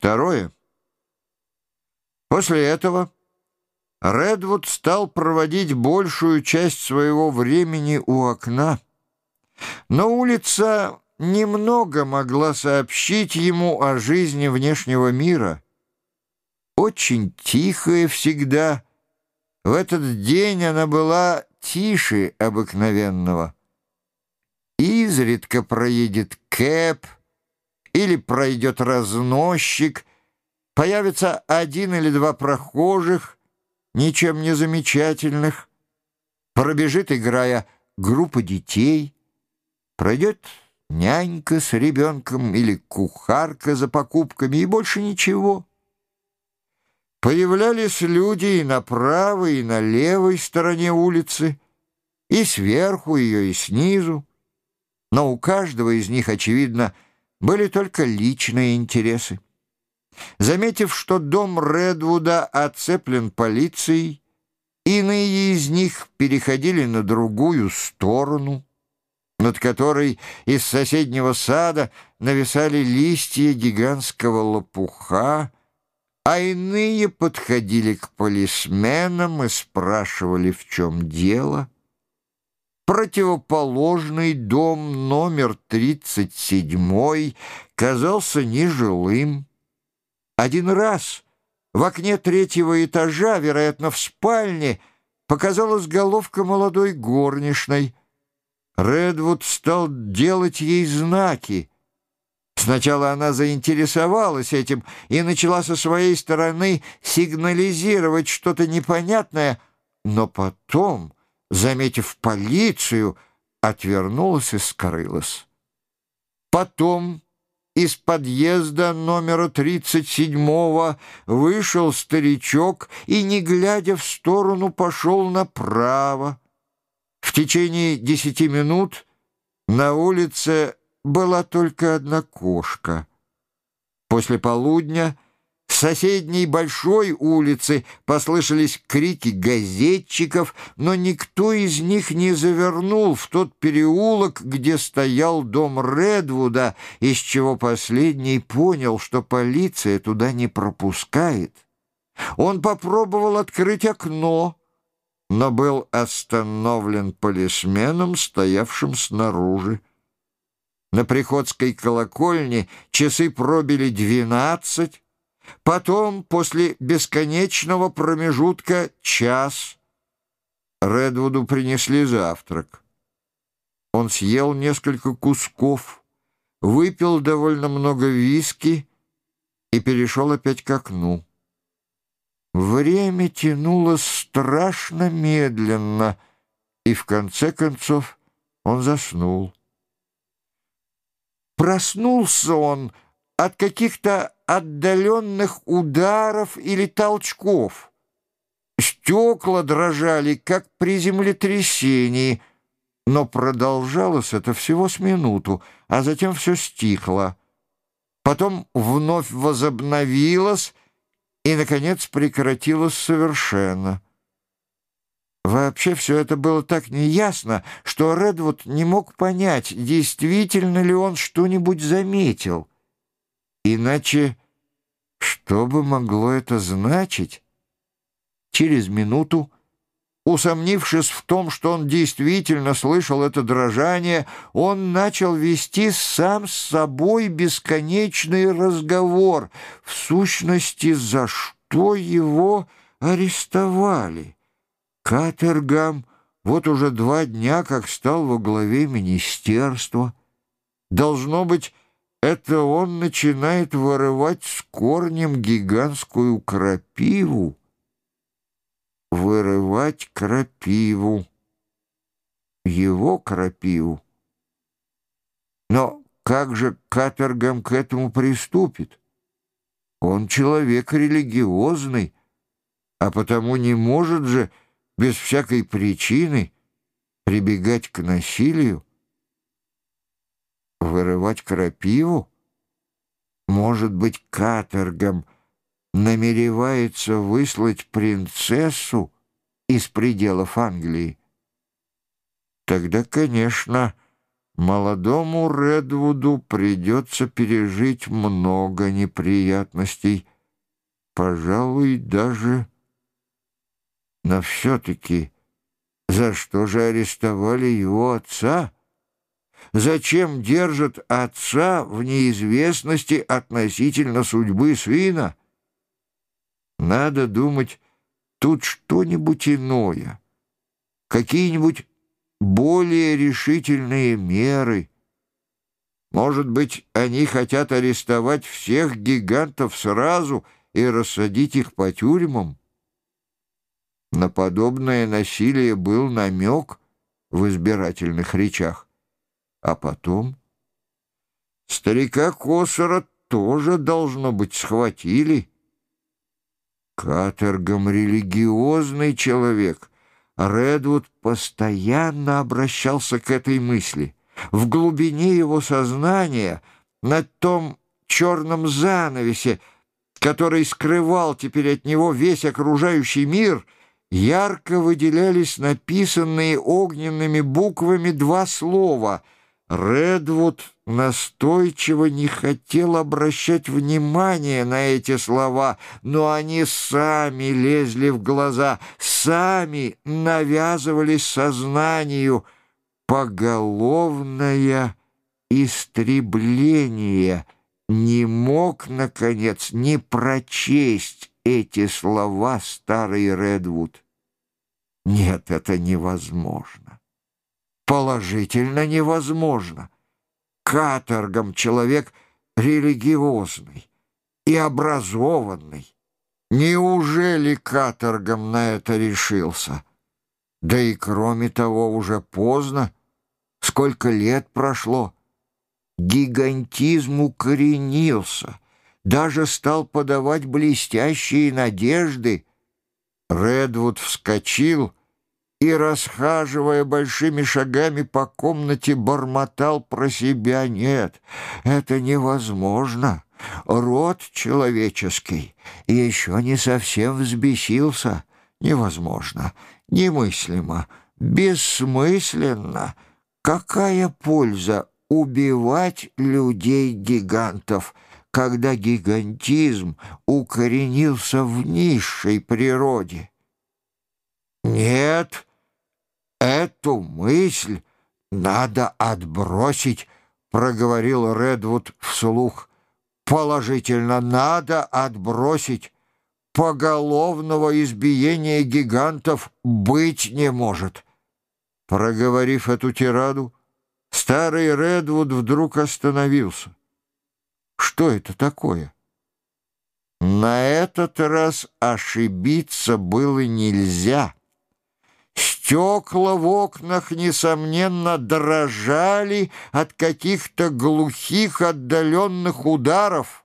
Второе. После этого Редвуд стал проводить большую часть своего времени у окна. Но улица немного могла сообщить ему о жизни внешнего мира. Очень тихая всегда. В этот день она была тише обыкновенного. Изредка проедет кэп или пройдет разносчик, появится один или два прохожих, ничем не замечательных, пробежит, играя, группа детей, пройдет нянька с ребенком или кухарка за покупками и больше ничего. Появлялись люди и на правой, и на левой стороне улицы, и сверху ее, и снизу, но у каждого из них, очевидно, были только личные интересы. Заметив, что дом Редвуда оцеплен полицией, иные из них переходили на другую сторону, над которой из соседнего сада нависали листья гигантского лопуха, а иные подходили к полисменам и спрашивали, в чем дело. Противоположный дом номер 37 казался нежилым. Один раз в окне третьего этажа, вероятно, в спальне, показалась головка молодой горничной. Редвуд стал делать ей знаки. Сначала она заинтересовалась этим и начала со своей стороны сигнализировать что-то непонятное, но потом, заметив полицию, отвернулась и скрылась. Потом из подъезда номера 37-го вышел старичок и, не глядя в сторону, пошел направо. В течение десяти минут на улице была только одна кошка. После полудня соседней большой улицы послышались крики газетчиков, но никто из них не завернул в тот переулок, где стоял дом Редвуда, из чего последний понял, что полиция туда не пропускает. Он попробовал открыть окно, но был остановлен полисменом, стоявшим снаружи. На Приходской колокольне часы пробили двенадцать, Потом, после бесконечного промежутка, час. Редвуду принесли завтрак. Он съел несколько кусков, выпил довольно много виски и перешел опять к окну. Время тянулось страшно медленно, и в конце концов он заснул. Проснулся он от каких-то отдаленных ударов или толчков. Стекла дрожали, как при землетрясении, но продолжалось это всего с минуту, а затем все стихло. Потом вновь возобновилось и, наконец, прекратилось совершенно. Вообще все это было так неясно, что Редвуд не мог понять, действительно ли он что-нибудь заметил. Иначе что бы могло это значить? Через минуту, усомнившись в том, что он действительно слышал это дрожание, он начал вести сам с собой бесконечный разговор, в сущности, за что его арестовали. Катергам вот уже два дня как стал во главе министерства. Должно быть, это он начинает вырывать с корнем гигантскую крапиву. Вырывать крапиву. Его крапиву. Но как же Катергам к этому приступит? Он человек религиозный, а потому не может же без всякой причины прибегать к насилию. Вырывать крапиву? Может быть, каторгом намеревается выслать принцессу из пределов Англии? Тогда, конечно, молодому Редвуду придется пережить много неприятностей, пожалуй, даже... Но все-таки за что же арестовали его отца? Зачем держат отца в неизвестности относительно судьбы сына? Надо думать, тут что-нибудь иное, какие-нибудь более решительные меры. Может быть, они хотят арестовать всех гигантов сразу и рассадить их по тюрьмам? На подобное насилие был намек в избирательных речах. А потом старика Косора тоже, должно быть, схватили. Каторгом религиозный человек, Редвуд постоянно обращался к этой мысли. В глубине его сознания, на том черном занавесе, который скрывал теперь от него весь окружающий мир, ярко выделялись написанные огненными буквами два слова — Редвуд настойчиво не хотел обращать внимание на эти слова, но они сами лезли в глаза, сами навязывались сознанию. Поголовное истребление не мог, наконец, не прочесть эти слова старый Редвуд. Нет, это невозможно положительно невозможно. Каторгом человек религиозный и образованный. Неужели каторгом на это решился? Да и кроме того, уже поздно. Сколько лет прошло? Гигантизм укоренился, даже стал подавать блестящие надежды. Редвуд вскочил — и, расхаживая большими шагами по комнате, бормотал про себя «Нет, это невозможно». Род человеческий еще не совсем взбесился. Невозможно, немыслимо, бессмысленно. Какая польза убивать людей-гигантов, когда гигантизм укоренился в низшей природе? Нет, «Эту мысль надо отбросить», — проговорил Редвуд вслух. «Положительно надо отбросить. Поголовного избиения гигантов быть не может». Проговорив эту тираду, старый Редвуд вдруг остановился. Что это такое? На этот раз ошибиться было нельзя. Стекла в окнах, несомненно, дрожали от каких-то глухих отдаленных ударов.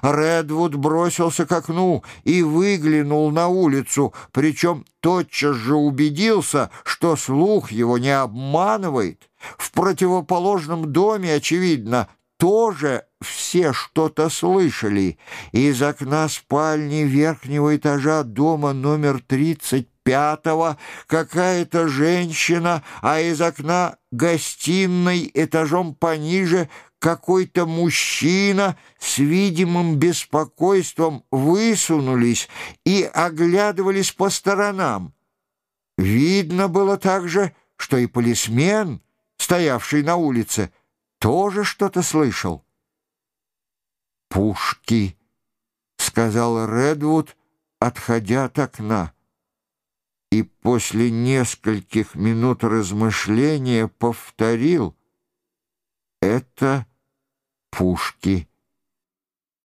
Редвуд бросился к окну и выглянул на улицу, причем тотчас же убедился, что слух его не обманывает. В противоположном доме, очевидно, тоже все что-то слышали. Из окна спальни верхнего этажа дома номер 35 пятого какая-то женщина, а из окна гостиной этажом пониже какой-то мужчина с видимым беспокойством высунулись и оглядывались по сторонам. Видно было также, что и полисмен, стоявший на улице, тоже что-то слышал. «Пушки», — сказал Редвуд, отходя от окна и после нескольких минут размышления повторил «Это пушки».